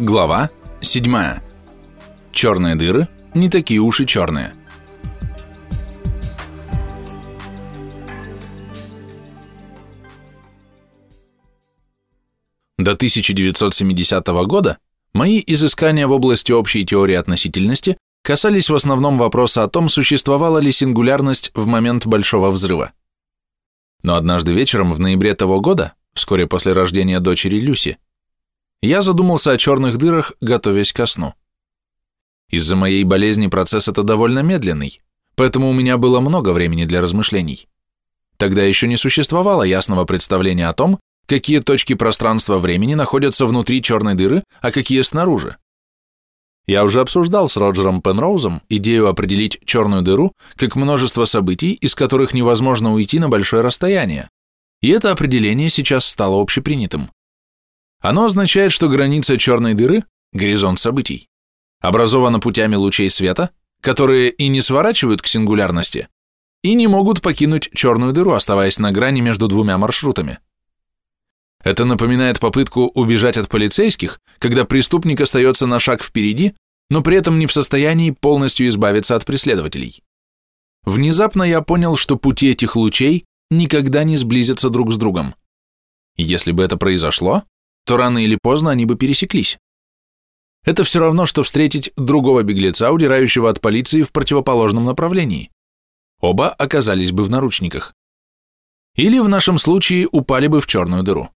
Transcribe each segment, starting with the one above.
Глава 7. Черные дыры не такие уж и черные. До 1970 года мои изыскания в области общей теории относительности касались в основном вопроса о том, существовала ли сингулярность в момент Большого взрыва. Но однажды вечером в ноябре того года, вскоре после рождения дочери Люси, я задумался о черных дырах, готовясь ко сну. Из-за моей болезни процесс это довольно медленный, поэтому у меня было много времени для размышлений. Тогда еще не существовало ясного представления о том, какие точки пространства-времени находятся внутри черной дыры, а какие снаружи. Я уже обсуждал с Роджером Пенроузом идею определить черную дыру как множество событий, из которых невозможно уйти на большое расстояние, и это определение сейчас стало общепринятым. Оно означает, что граница черной дыры, горизонт событий, образована путями лучей света, которые и не сворачивают к сингулярности, и не могут покинуть черную дыру, оставаясь на грани между двумя маршрутами. Это напоминает попытку убежать от полицейских, когда преступник остается на шаг впереди, но при этом не в состоянии полностью избавиться от преследователей. Внезапно я понял, что пути этих лучей никогда не сблизятся друг с другом. Если бы это произошло, то рано или поздно они бы пересеклись. Это все равно, что встретить другого беглеца, удирающего от полиции в противоположном направлении. Оба оказались бы в наручниках. Или в нашем случае упали бы в черную дыру.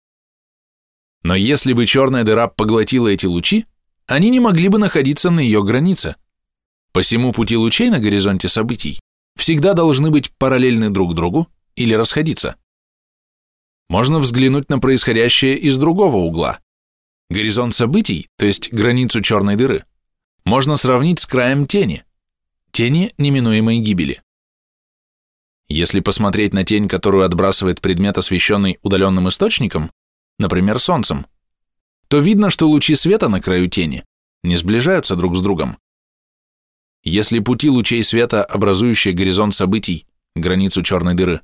Но если бы черная дыра поглотила эти лучи, они не могли бы находиться на ее границе. Посему пути лучей на горизонте событий всегда должны быть параллельны друг другу или расходиться можно взглянуть на происходящее из другого угла. Горизонт событий, то есть границу черной дыры, можно сравнить с краем тени, тени неминуемой гибели. Если посмотреть на тень, которую отбрасывает предмет, освещенный удаленным источником, например, солнцем, то видно, что лучи света на краю тени не сближаются друг с другом. Если пути лучей света, образующие горизонт событий, границу черной дыры,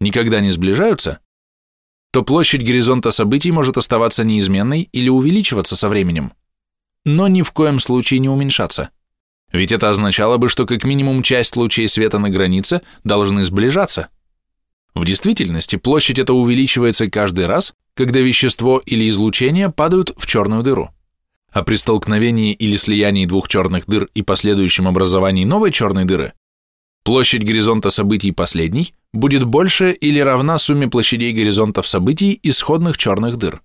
никогда не сближаются, то площадь горизонта событий может оставаться неизменной или увеличиваться со временем, но ни в коем случае не уменьшаться. Ведь это означало бы, что как минимум часть лучей света на границе должны сближаться. В действительности площадь эта увеличивается каждый раз, когда вещество или излучение падают в черную дыру. А при столкновении или слиянии двух черных дыр и последующем образовании новой черной дыры Площадь горизонта событий последней будет больше или равна сумме площадей горизонтов событий исходных черных дыр.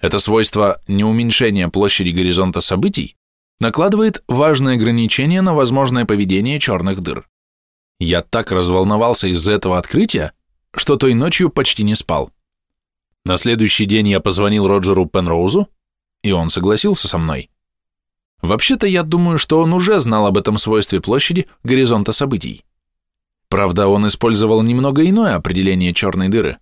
Это свойство неуменьшения площади горизонта событий накладывает важное ограничение на возможное поведение черных дыр. Я так разволновался из-за этого открытия, что той ночью почти не спал. На следующий день я позвонил Роджеру Пенроузу, и он согласился со мной. Вообще-то я думаю, что он уже знал об этом свойстве площади горизонта событий. Правда, он использовал немного иное определение черной дыры.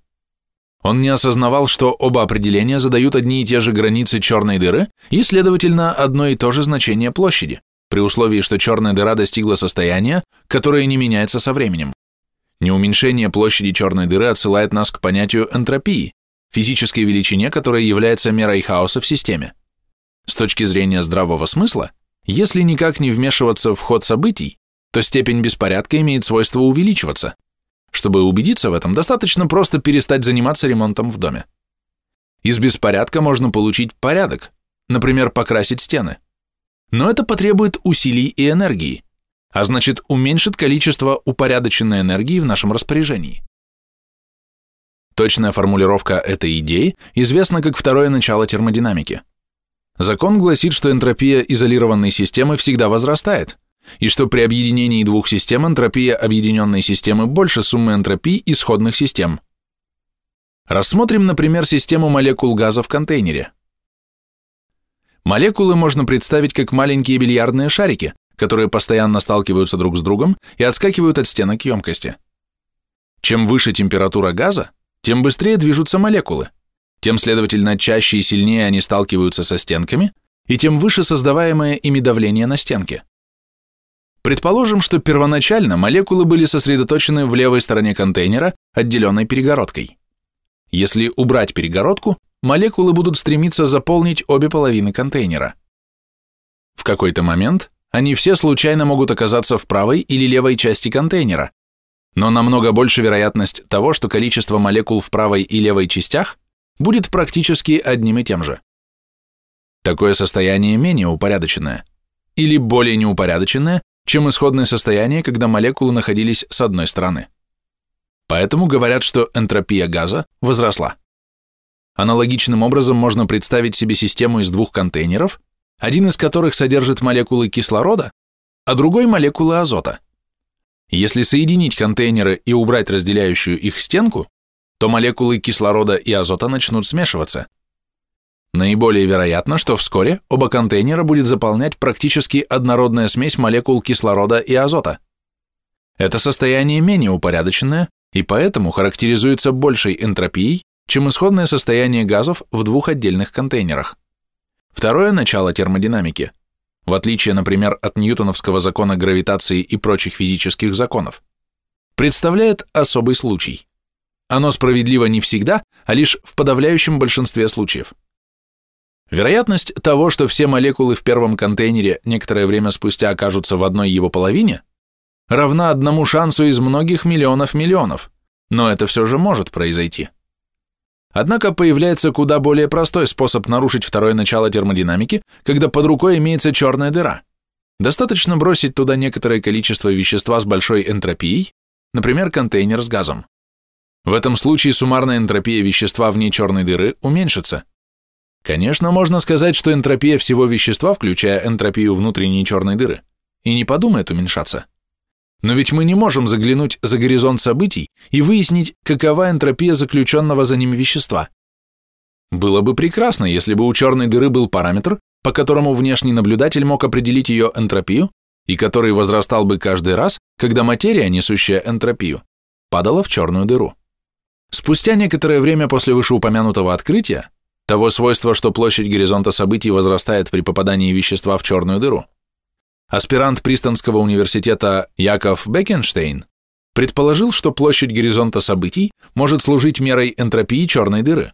Он не осознавал, что оба определения задают одни и те же границы черной дыры и, следовательно, одно и то же значение площади, при условии, что черная дыра достигла состояния, которое не меняется со временем. Неуменьшение площади черной дыры отсылает нас к понятию энтропии, физической величине, которая является мерой хаоса в системе. С точки зрения здравого смысла, если никак не вмешиваться в ход событий, то степень беспорядка имеет свойство увеличиваться. Чтобы убедиться в этом, достаточно просто перестать заниматься ремонтом в доме. Из беспорядка можно получить порядок, например, покрасить стены. Но это потребует усилий и энергии, а значит уменьшит количество упорядоченной энергии в нашем распоряжении. Точная формулировка этой идеи известна как второе начало термодинамики – Закон гласит, что энтропия изолированной системы всегда возрастает, и что при объединении двух систем энтропия объединенной системы больше суммы энтропий исходных систем. Рассмотрим, например, систему молекул газа в контейнере. Молекулы можно представить как маленькие бильярдные шарики, которые постоянно сталкиваются друг с другом и отскакивают от стенок емкости. Чем выше температура газа, тем быстрее движутся молекулы, тем, следовательно, чаще и сильнее они сталкиваются со стенками, и тем выше создаваемое ими давление на стенки. Предположим, что первоначально молекулы были сосредоточены в левой стороне контейнера, отделенной перегородкой. Если убрать перегородку, молекулы будут стремиться заполнить обе половины контейнера. В какой-то момент они все случайно могут оказаться в правой или левой части контейнера, но намного больше вероятность того, что количество молекул в правой и левой частях будет практически одним и тем же. Такое состояние менее упорядоченное или более неупорядоченное, чем исходное состояние, когда молекулы находились с одной стороны. Поэтому говорят, что энтропия газа возросла. Аналогичным образом можно представить себе систему из двух контейнеров, один из которых содержит молекулы кислорода, а другой молекулы азота. Если соединить контейнеры и убрать разделяющую их стенку, то молекулы кислорода и азота начнут смешиваться. Наиболее вероятно, что вскоре оба контейнера будет заполнять практически однородная смесь молекул кислорода и азота. Это состояние менее упорядоченное и поэтому характеризуется большей энтропией, чем исходное состояние газов в двух отдельных контейнерах. Второе начало термодинамики, в отличие, например, от ньютоновского закона гравитации и прочих физических законов, представляет особый случай. Оно справедливо не всегда, а лишь в подавляющем большинстве случаев. Вероятность того, что все молекулы в первом контейнере некоторое время спустя окажутся в одной его половине, равна одному шансу из многих миллионов миллионов, но это все же может произойти. Однако появляется куда более простой способ нарушить второе начало термодинамики, когда под рукой имеется черная дыра. Достаточно бросить туда некоторое количество вещества с большой энтропией, например, контейнер с газом. В этом случае суммарная энтропия вещества вне черной дыры уменьшится, Конечно, можно сказать, что энтропия всего вещества, включая энтропию внутренней черной дыры, и не подумает уменьшаться. Но ведь мы не можем заглянуть за горизонт событий и выяснить, какова энтропия заключенного за ним вещества. Было бы прекрасно, если бы у черной дыры был параметр, по которому внешний наблюдатель мог определить ее энтропию, и который возрастал бы каждый раз, когда материя, несущая энтропию, падала в черную дыру. Спустя некоторое время после вышеупомянутого открытия, того свойства, что площадь горизонта событий возрастает при попадании вещества в черную дыру. Аспирант Пристонского университета Яков Бекенштейн предположил, что площадь горизонта событий может служить мерой энтропии черной дыры.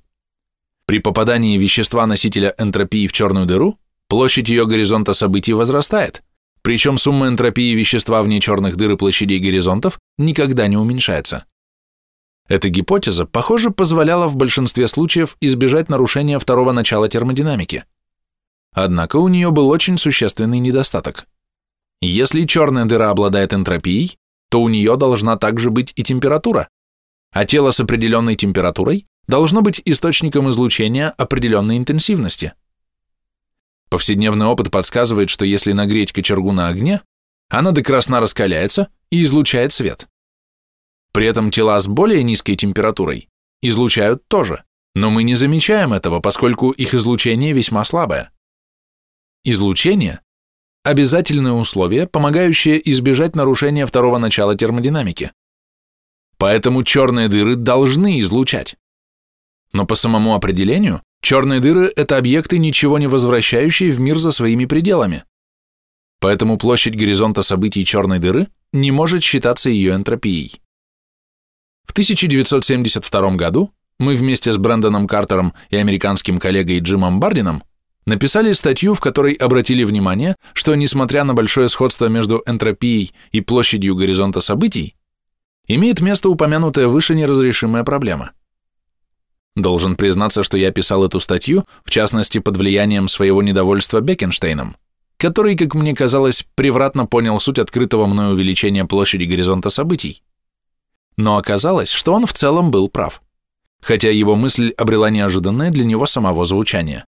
При попадании вещества-носителя энтропии в черную дыру площадь ее горизонта событий возрастает, причем сумма энтропии вещества вне черных дыр и площадей горизонтов никогда не уменьшается. Эта гипотеза, похоже, позволяла в большинстве случаев избежать нарушения второго начала термодинамики. Однако у нее был очень существенный недостаток. Если черная дыра обладает энтропией, то у нее должна также быть и температура, а тело с определенной температурой должно быть источником излучения определенной интенсивности. Повседневный опыт подсказывает, что если нагреть кочергу на огне, она до красна раскаляется и излучает свет. При этом тела с более низкой температурой излучают тоже, но мы не замечаем этого, поскольку их излучение весьма слабое. Излучение – обязательное условие, помогающее избежать нарушения второго начала термодинамики. Поэтому черные дыры должны излучать. Но по самому определению, черные дыры – это объекты, ничего не возвращающие в мир за своими пределами. Поэтому площадь горизонта событий черной дыры не может считаться ее энтропией. В 1972 году мы вместе с Брэндоном Картером и американским коллегой Джимом Бардином написали статью, в которой обратили внимание, что несмотря на большое сходство между энтропией и площадью горизонта событий, имеет место упомянутая выше неразрешимая проблема. Должен признаться, что я писал эту статью, в частности, под влиянием своего недовольства Бекенштейном, который, как мне казалось, превратно понял суть открытого мною увеличения площади горизонта событий но оказалось, что он в целом был прав, хотя его мысль обрела неожиданное для него самого звучание.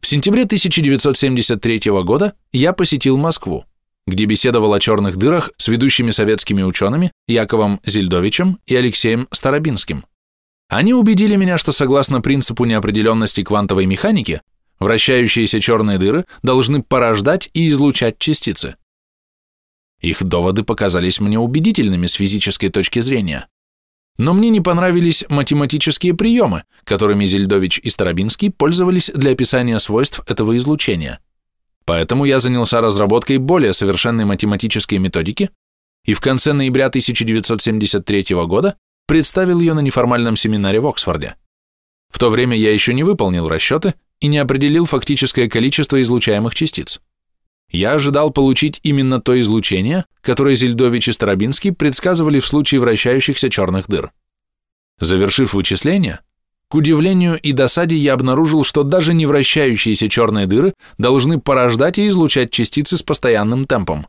В сентябре 1973 года я посетил Москву, где беседовал о черных дырах с ведущими советскими учеными Яковом Зельдовичем и Алексеем Старобинским. Они убедили меня, что согласно принципу неопределенности квантовой механики, вращающиеся черные дыры должны порождать и излучать частицы. Их доводы показались мне убедительными с физической точки зрения. Но мне не понравились математические приемы, которыми Зельдович и Старобинский пользовались для описания свойств этого излучения. Поэтому я занялся разработкой более совершенной математической методики и в конце ноября 1973 года представил ее на неформальном семинаре в Оксфорде. В то время я еще не выполнил расчеты и не определил фактическое количество излучаемых частиц. Я ожидал получить именно то излучение, которое Зельдович и Старобинский предсказывали в случае вращающихся черных дыр. Завершив вычисления, к удивлению и досаде я обнаружил, что даже не вращающиеся черные дыры должны порождать и излучать частицы с постоянным темпом.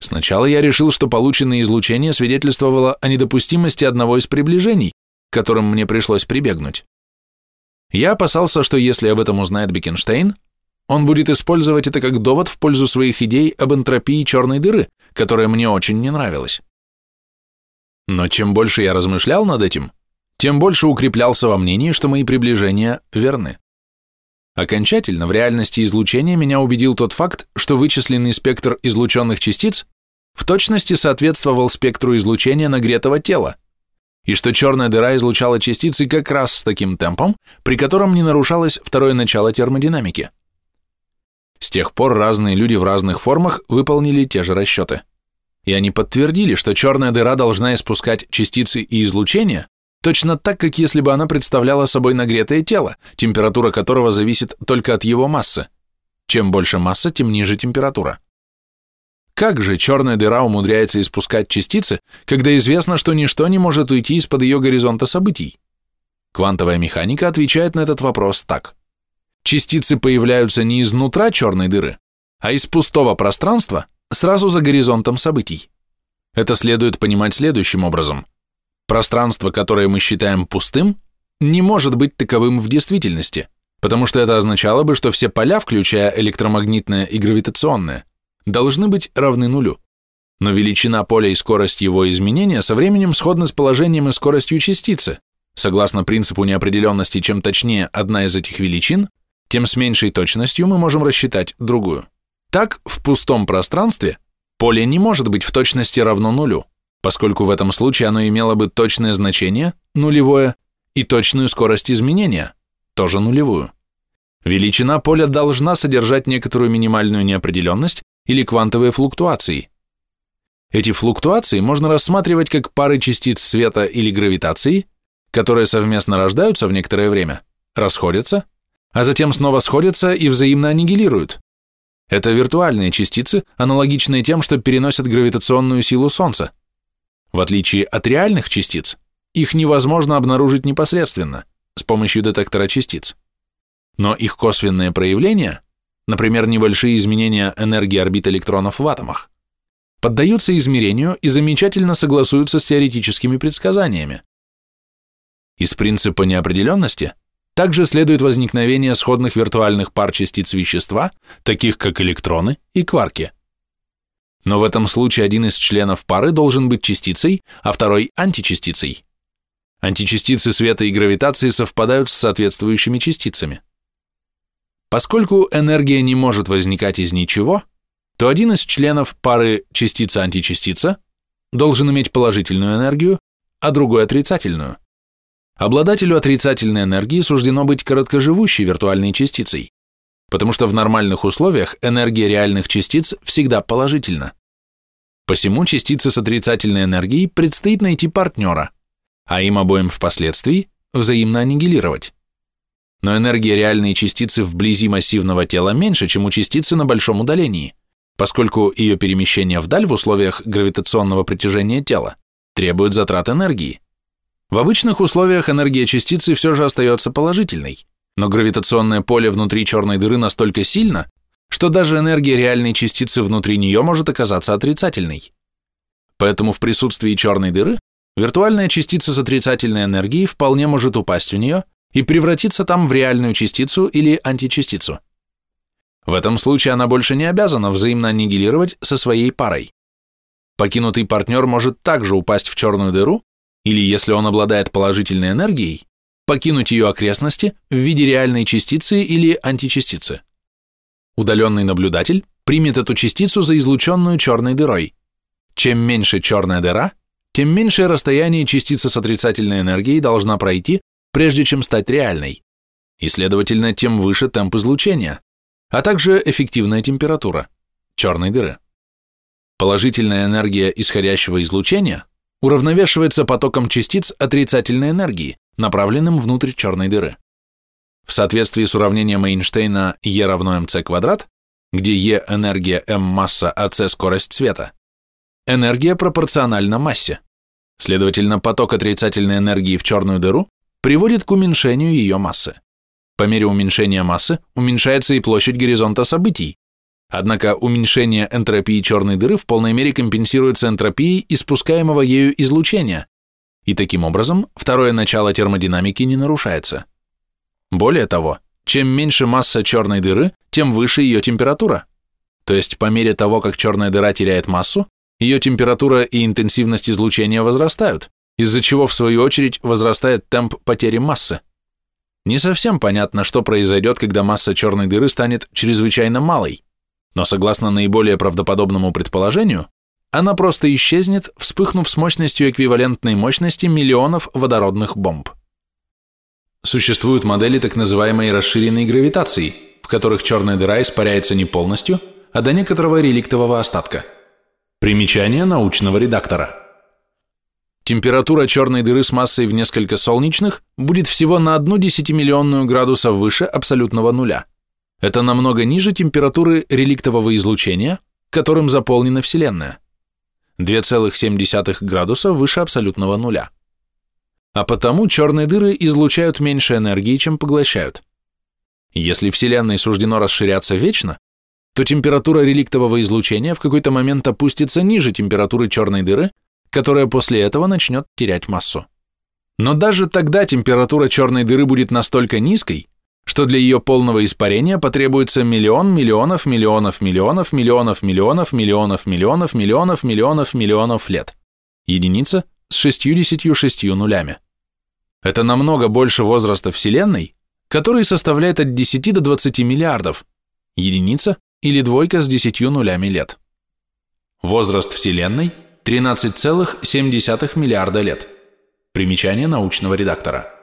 Сначала я решил, что полученное излучение свидетельствовало о недопустимости одного из приближений, к которым мне пришлось прибегнуть. Я опасался, что если об этом узнает Бекенштейн, он будет использовать это как довод в пользу своих идей об энтропии черной дыры, которая мне очень не нравилась. Но чем больше я размышлял над этим, тем больше укреплялся во мнении, что мои приближения верны. Окончательно в реальности излучения меня убедил тот факт, что вычисленный спектр излученных частиц в точности соответствовал спектру излучения нагретого тела, и что черная дыра излучала частицы как раз с таким темпом, при котором не нарушалось второе начало термодинамики. С тех пор разные люди в разных формах выполнили те же расчеты. И они подтвердили, что черная дыра должна испускать частицы и излучение, Точно так, как если бы она представляла собой нагретое тело, температура которого зависит только от его массы. Чем больше масса, тем ниже температура. Как же черная дыра умудряется испускать частицы, когда известно, что ничто не может уйти из-под ее горизонта событий? Квантовая механика отвечает на этот вопрос так. Частицы появляются не изнутра черной дыры, а из пустого пространства сразу за горизонтом событий. Это следует понимать следующим образом – Пространство, которое мы считаем пустым, не может быть таковым в действительности, потому что это означало бы, что все поля, включая электромагнитное и гравитационное, должны быть равны нулю. Но величина поля и скорость его изменения со временем сходны с положением и скоростью частицы. Согласно принципу неопределенности, чем точнее одна из этих величин, тем с меньшей точностью мы можем рассчитать другую. Так, в пустом пространстве поле не может быть в точности равно нулю, поскольку в этом случае оно имело бы точное значение, нулевое, и точную скорость изменения, тоже нулевую. Величина поля должна содержать некоторую минимальную неопределенность или квантовые флуктуации. Эти флуктуации можно рассматривать как пары частиц света или гравитации, которые совместно рождаются в некоторое время, расходятся, а затем снова сходятся и взаимно аннигилируют. Это виртуальные частицы, аналогичные тем, что переносят гравитационную силу Солнца. В отличие от реальных частиц, их невозможно обнаружить непосредственно, с помощью детектора частиц. Но их косвенные проявления, например, небольшие изменения энергии орбит электронов в атомах, поддаются измерению и замечательно согласуются с теоретическими предсказаниями. Из принципа неопределенности также следует возникновение сходных виртуальных пар частиц вещества, таких как электроны и кварки. Но в этом случае один из членов пары должен быть частицей, а второй – античастицей. Античастицы света и гравитации совпадают с соответствующими частицами. Поскольку энергия не может возникать из ничего, то один из членов пары частица-античастица должен иметь положительную энергию, а другой отрицательную. Обладателю отрицательной энергии суждено быть короткоживущей виртуальной частицей, потому что в нормальных условиях энергия реальных частиц всегда положительна. Посему частицы с отрицательной энергией предстоит найти партнера, а им обоим впоследствии взаимно аннигилировать. Но энергия реальной частицы вблизи массивного тела меньше, чем у частицы на большом удалении, поскольку ее перемещение вдаль в условиях гравитационного притяжения тела требует затрат энергии. В обычных условиях энергия частицы все же остается положительной – но гравитационное поле внутри черной дыры настолько сильно, что даже энергия реальной частицы внутри нее может оказаться отрицательной. Поэтому в присутствии черной дыры виртуальная частица с отрицательной энергией вполне может упасть в нее и превратиться там в реальную частицу или античастицу. В этом случае она больше не обязана взаимно аннигилировать со своей парой. Покинутый партнер может также упасть в черную дыру, или если он обладает положительной энергией, покинуть ее окрестности в виде реальной частицы или античастицы. Удаленный наблюдатель примет эту частицу за излученную черной дырой. Чем меньше черная дыра, тем меньшее расстояние частица с отрицательной энергией должна пройти, прежде чем стать реальной, и, следовательно, тем выше темп излучения, а также эффективная температура черной дыры. Положительная энергия исходящего излучения уравновешивается потоком частиц отрицательной энергии, направленным внутрь черной дыры. В соответствии с уравнением Эйнштейна E равно mc квадрат, где E – энергия, m – масса, а c – скорость света, энергия пропорциональна массе. Следовательно, поток отрицательной энергии в черную дыру приводит к уменьшению ее массы. По мере уменьшения массы уменьшается и площадь горизонта событий. Однако уменьшение энтропии черной дыры в полной мере компенсируется энтропией испускаемого ею излучения, и таким образом второе начало термодинамики не нарушается. Более того, чем меньше масса черной дыры, тем выше ее температура. То есть по мере того, как черная дыра теряет массу, ее температура и интенсивность излучения возрастают, из-за чего в свою очередь возрастает темп потери массы. Не совсем понятно, что произойдет, когда масса черной дыры станет чрезвычайно малой, но согласно наиболее правдоподобному предположению, она просто исчезнет, вспыхнув с мощностью эквивалентной мощности миллионов водородных бомб. Существуют модели так называемой расширенной гравитации, в которых черная дыра испаряется не полностью, а до некоторого реликтового остатка. Примечание научного редактора. Температура черной дыры с массой в несколько солнечных будет всего на одну десятимиллионную градуса выше абсолютного нуля. Это намного ниже температуры реликтового излучения, которым заполнена Вселенная. 2,7 градуса выше абсолютного нуля. А потому черные дыры излучают меньше энергии, чем поглощают. Если Вселенной суждено расширяться вечно, то температура реликтового излучения в какой-то момент опустится ниже температуры черной дыры, которая после этого начнет терять массу. Но даже тогда температура черной дыры будет настолько низкой, что для ее полного испарения потребуется миллион миллионов миллионов миллионов миллионов миллионов миллионов миллионов миллионов миллионов миллионов лет. Единица с 66 нулями. Это намного больше возраста Вселенной, который составляет от 10 до 20 миллиардов, единица или двойка с 10 нулями лет. Возраст Вселенной – 13,7 миллиарда лет. Примечание научного редактора.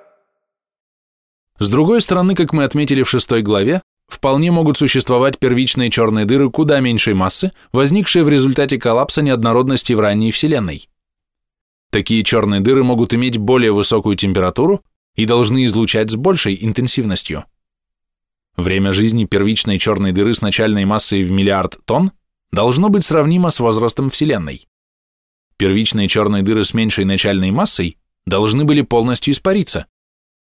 С другой стороны, как мы отметили в шестой главе, вполне могут существовать первичные черные дыры куда меньшей массы, возникшие в результате коллапса неоднородности в ранней Вселенной. Такие черные дыры могут иметь более высокую температуру и должны излучать с большей интенсивностью. Время жизни первичной черной дыры с начальной массой в миллиард тонн должно быть сравнимо с возрастом Вселенной. Первичные черные дыры с меньшей начальной массой должны были полностью испариться,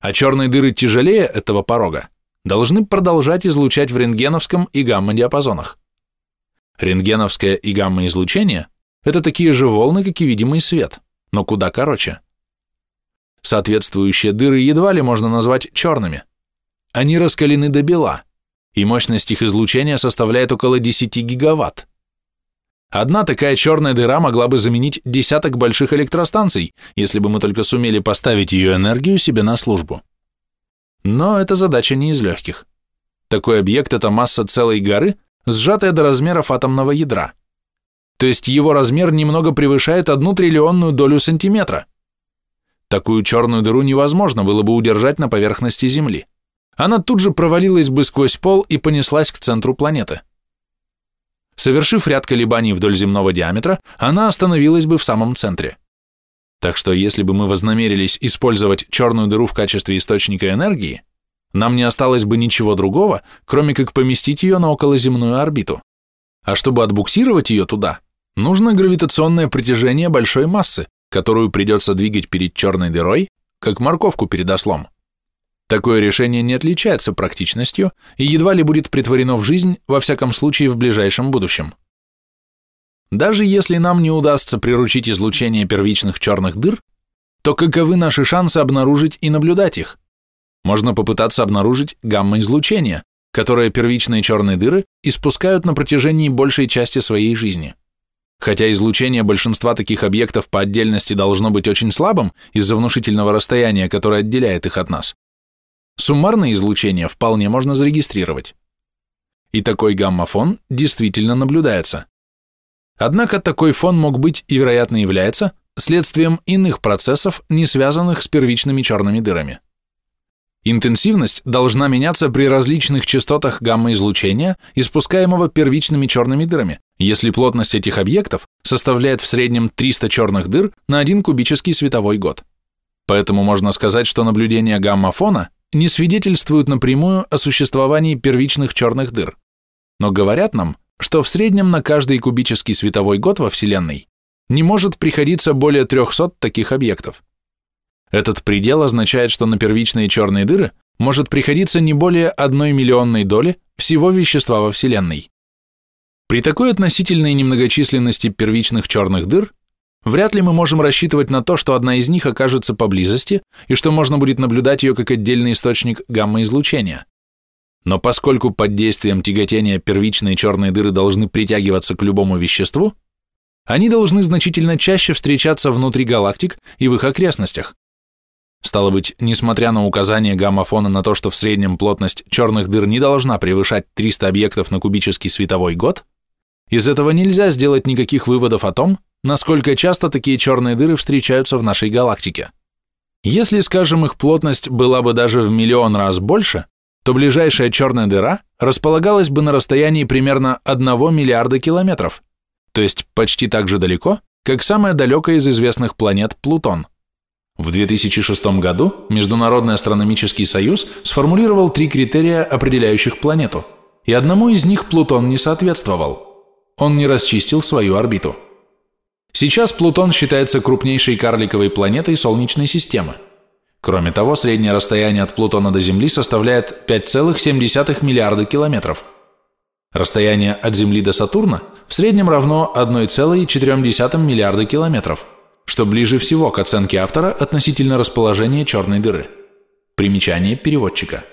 а черные дыры тяжелее этого порога должны продолжать излучать в рентгеновском и гамма-диапазонах. Рентгеновское и гамма-излучение – это такие же волны, как и видимый свет, но куда короче. Соответствующие дыры едва ли можно назвать черными. Они раскалены до бела, и мощность их излучения составляет около 10 гигаватт. Одна такая черная дыра могла бы заменить десяток больших электростанций, если бы мы только сумели поставить ее энергию себе на службу. Но эта задача не из легких. Такой объект – это масса целой горы, сжатая до размеров атомного ядра. То есть его размер немного превышает одну триллионную долю сантиметра. Такую черную дыру невозможно было бы удержать на поверхности Земли. Она тут же провалилась бы сквозь пол и понеслась к центру планеты. Совершив ряд колебаний вдоль земного диаметра, она остановилась бы в самом центре. Так что если бы мы вознамерились использовать черную дыру в качестве источника энергии, нам не осталось бы ничего другого, кроме как поместить ее на околоземную орбиту. А чтобы отбуксировать ее туда, нужно гравитационное притяжение большой массы, которую придется двигать перед черной дырой, как морковку перед ослом. Такое решение не отличается практичностью и едва ли будет притворено в жизнь, во всяком случае в ближайшем будущем. Даже если нам не удастся приручить излучение первичных черных дыр, то каковы наши шансы обнаружить и наблюдать их? Можно попытаться обнаружить гамма-излучение, которое первичные черные дыры испускают на протяжении большей части своей жизни. Хотя излучение большинства таких объектов по отдельности должно быть очень слабым из-за внушительного расстояния, которое отделяет их от нас, Суммарное излучение вполне можно зарегистрировать. И такой гамма-фон действительно наблюдается. Однако такой фон мог быть и, вероятно, является следствием иных процессов, не связанных с первичными черными дырами. Интенсивность должна меняться при различных частотах гамма-излучения, испускаемого первичными черными дырами, если плотность этих объектов составляет в среднем 300 черных дыр на 1 кубический световой год. Поэтому можно сказать, что наблюдения гамма-фона не свидетельствуют напрямую о существовании первичных черных дыр, но говорят нам, что в среднем на каждый кубический световой год во Вселенной не может приходиться более 300 таких объектов. Этот предел означает, что на первичные черные дыры может приходиться не более одной миллионной доли всего вещества во Вселенной. При такой относительной немногочисленности первичных черных дыр вряд ли мы можем рассчитывать на то, что одна из них окажется поблизости и что можно будет наблюдать ее как отдельный источник гамма-излучения. Но поскольку под действием тяготения первичные черные дыры должны притягиваться к любому веществу, они должны значительно чаще встречаться внутри галактик и в их окрестностях. Стало быть, несмотря на указание гамма-фона на то, что в среднем плотность черных дыр не должна превышать 300 объектов на кубический световой год, из этого нельзя сделать никаких выводов о том, насколько часто такие черные дыры встречаются в нашей галактике. Если, скажем, их плотность была бы даже в миллион раз больше, то ближайшая черная дыра располагалась бы на расстоянии примерно 1 миллиарда километров, то есть почти так же далеко, как самая далекая из известных планет Плутон. В 2006 году Международный астрономический союз сформулировал три критерия, определяющих планету, и одному из них Плутон не соответствовал. Он не расчистил свою орбиту. Сейчас Плутон считается крупнейшей карликовой планетой Солнечной системы. Кроме того, среднее расстояние от Плутона до Земли составляет 5,7 миллиарда километров. Расстояние от Земли до Сатурна в среднем равно 1,4 миллиарда километров – что ближе всего к оценке автора относительно расположения черной дыры. Примечание переводчика.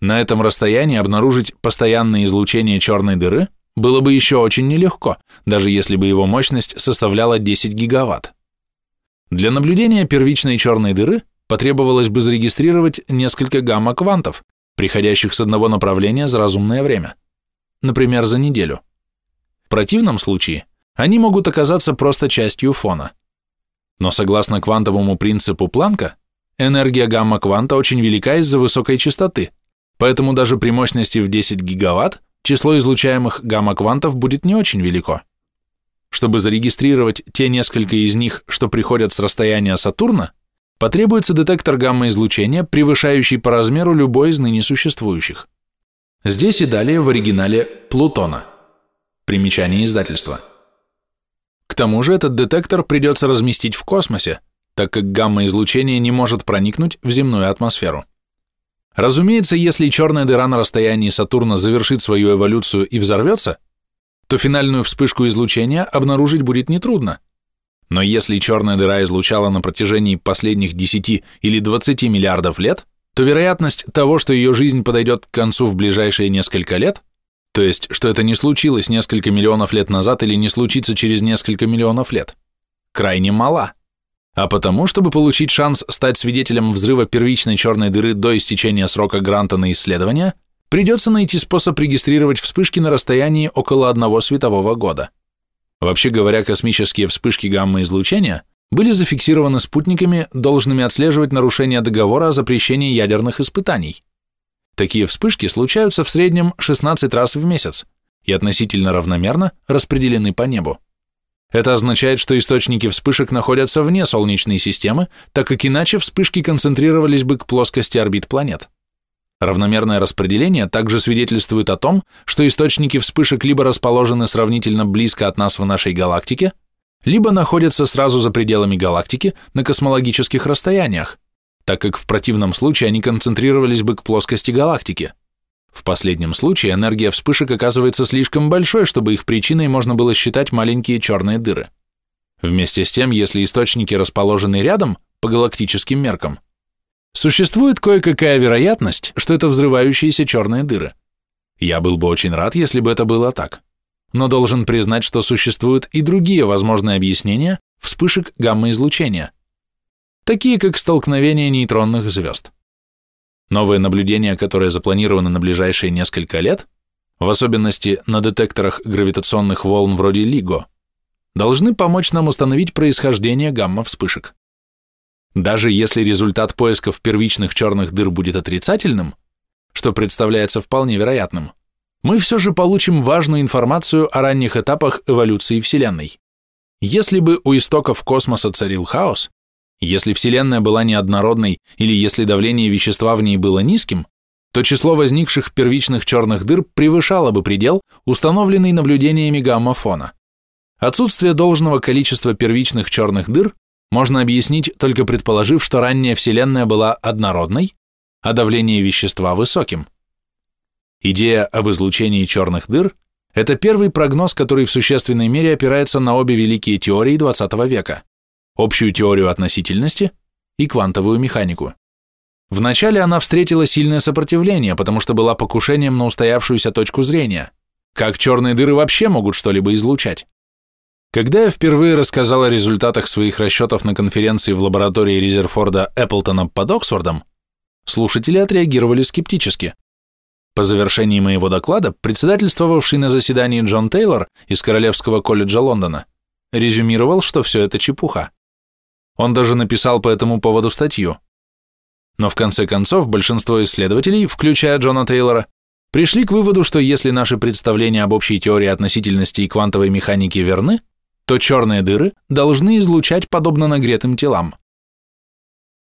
На этом расстоянии обнаружить постоянное излучение черной дыры было бы еще очень нелегко, даже если бы его мощность составляла 10 гигаватт. Для наблюдения первичной черной дыры потребовалось бы зарегистрировать несколько гамма-квантов, приходящих с одного направления за разумное время, например, за неделю. В противном случае они могут оказаться просто частью фона. Но согласно квантовому принципу Планка, энергия гамма-кванта очень велика из-за высокой частоты, поэтому даже при мощности в 10 гигаватт число излучаемых гамма-квантов будет не очень велико. Чтобы зарегистрировать те несколько из них, что приходят с расстояния Сатурна, потребуется детектор гамма-излучения, превышающий по размеру любой из ныне существующих. Здесь и далее в оригинале Плутона. Примечание издательства. К тому же этот детектор придется разместить в космосе, так как гамма-излучение не может проникнуть в земную атмосферу. Разумеется, если черная дыра на расстоянии Сатурна завершит свою эволюцию и взорвется, то финальную вспышку излучения обнаружить будет нетрудно. Но если черная дыра излучала на протяжении последних 10 или 20 миллиардов лет, то вероятность того, что ее жизнь подойдет к концу в ближайшие несколько лет, то есть, что это не случилось несколько миллионов лет назад или не случится через несколько миллионов лет. Крайне мала. А потому, чтобы получить шанс стать свидетелем взрыва первичной черной дыры до истечения срока гранта на исследование, придется найти способ регистрировать вспышки на расстоянии около одного светового года. Вообще говоря, космические вспышки гамма-излучения были зафиксированы спутниками, должными отслеживать нарушение договора о запрещении ядерных испытаний. Такие вспышки случаются в среднем 16 раз в месяц и относительно равномерно распределены по небу. Это означает, что источники вспышек находятся вне Солнечной системы, так как иначе вспышки концентрировались бы к плоскости орбит планет. Равномерное распределение также свидетельствует о том, что источники вспышек либо расположены сравнительно близко от нас в нашей галактике, либо находятся сразу за пределами галактики на космологических расстояниях, так как в противном случае они концентрировались бы к плоскости галактики. В последнем случае энергия вспышек оказывается слишком большой, чтобы их причиной можно было считать маленькие черные дыры. Вместе с тем, если источники расположены рядом, по галактическим меркам, существует кое-какая вероятность, что это взрывающиеся черные дыры. Я был бы очень рад, если бы это было так. Но должен признать, что существуют и другие возможные объяснения вспышек гамма-излучения – такие как столкновение нейтронных звезд. Новые наблюдения, которые запланированы на ближайшие несколько лет, в особенности на детекторах гравитационных волн вроде LIGO, должны помочь нам установить происхождение гамма-вспышек. Даже если результат поисков первичных черных дыр будет отрицательным, что представляется вполне вероятным, мы все же получим важную информацию о ранних этапах эволюции Вселенной. Если бы у истоков космоса царил хаос, Если Вселенная была неоднородной или если давление вещества в ней было низким, то число возникших первичных черных дыр превышало бы предел, установленный наблюдениями гамма-фона. Отсутствие должного количества первичных черных дыр можно объяснить, только предположив, что ранняя Вселенная была однородной, а давление вещества высоким. Идея об излучении черных дыр – это первый прогноз, который в существенной мере опирается на обе великие теории XX века – общую теорию относительности и квантовую механику. Вначале она встретила сильное сопротивление, потому что была покушением на устоявшуюся точку зрения. Как черные дыры вообще могут что-либо излучать? Когда я впервые рассказал о результатах своих расчетов на конференции в лаборатории Резерфорда Эпплтона под Оксфордом, слушатели отреагировали скептически. По завершении моего доклада, председательствовавший на заседании Джон Тейлор из Королевского колледжа Лондона резюмировал, что все это чепуха. Он даже написал по этому поводу статью – но в конце концов большинство исследователей, включая Джона Тейлора, пришли к выводу, что если наши представления об общей теории относительности и квантовой механики верны, то черные дыры должны излучать подобно нагретым телам.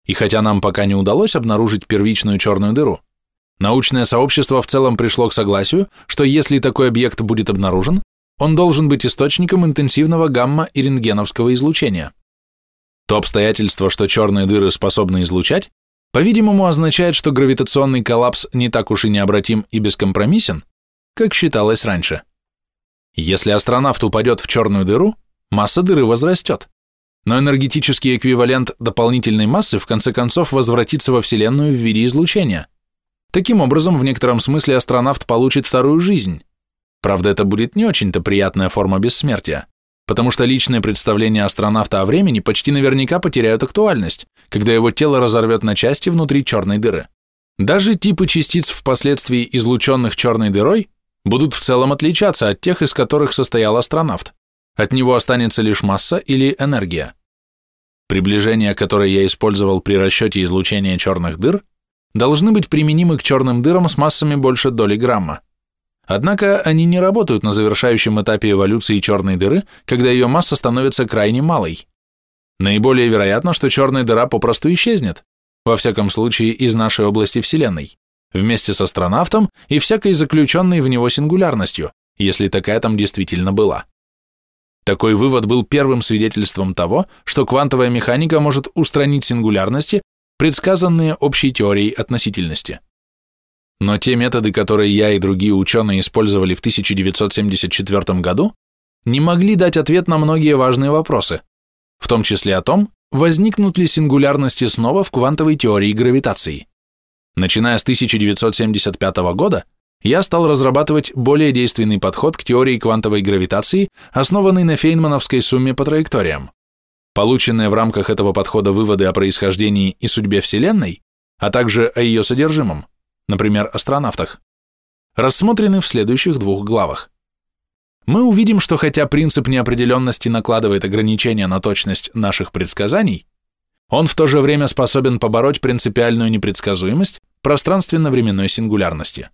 И хотя нам пока не удалось обнаружить первичную черную дыру, научное сообщество в целом пришло к согласию, что если такой объект будет обнаружен, он должен быть источником интенсивного гамма- и рентгеновского излучения. То обстоятельство, что черные дыры способны излучать, по-видимому, означает, что гравитационный коллапс не так уж и необратим и бескомпромиссен, как считалось раньше. Если астронавт упадет в черную дыру, масса дыры возрастет, но энергетический эквивалент дополнительной массы в конце концов возвратится во Вселенную в виде излучения. Таким образом, в некотором смысле астронавт получит вторую жизнь. Правда, это будет не очень-то приятная форма бессмертия потому что личные представления астронавта о времени почти наверняка потеряют актуальность, когда его тело разорвет на части внутри черной дыры. Даже типы частиц, впоследствии излученных черной дырой, будут в целом отличаться от тех, из которых состоял астронавт. От него останется лишь масса или энергия. Приближения, которые я использовал при расчете излучения черных дыр, должны быть применимы к черным дырам с массами больше доли грамма. Однако они не работают на завершающем этапе эволюции черной дыры, когда ее масса становится крайне малой. Наиболее вероятно, что черная дыра попросту исчезнет, во всяком случае из нашей области Вселенной, вместе с астронавтом и всякой заключенной в него сингулярностью, если такая там действительно была. Такой вывод был первым свидетельством того, что квантовая механика может устранить сингулярности, предсказанные общей теорией относительности. Но те методы, которые я и другие ученые использовали в 1974 году, не могли дать ответ на многие важные вопросы, в том числе о том, возникнут ли сингулярности снова в квантовой теории гравитации. Начиная с 1975 года, я стал разрабатывать более действенный подход к теории квантовой гравитации, основанный на фейнмановской сумме по траекториям. Полученные в рамках этого подхода выводы о происхождении и судьбе Вселенной, а также о ее содержимом, например, астронавтах, рассмотрены в следующих двух главах. Мы увидим, что хотя принцип неопределенности накладывает ограничения на точность наших предсказаний, он в то же время способен побороть принципиальную непредсказуемость пространственно-временной сингулярности.